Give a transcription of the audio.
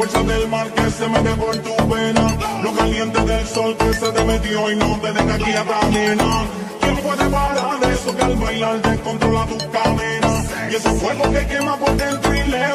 fuerza del mar que se mete por tu pena. Lo caliente del sol que se te metió y no te deja aquí atamena. ¿Quién puede parar eso que al bailar descontrola tus cadenas? Y ese fuego que quema por dentro y lejos.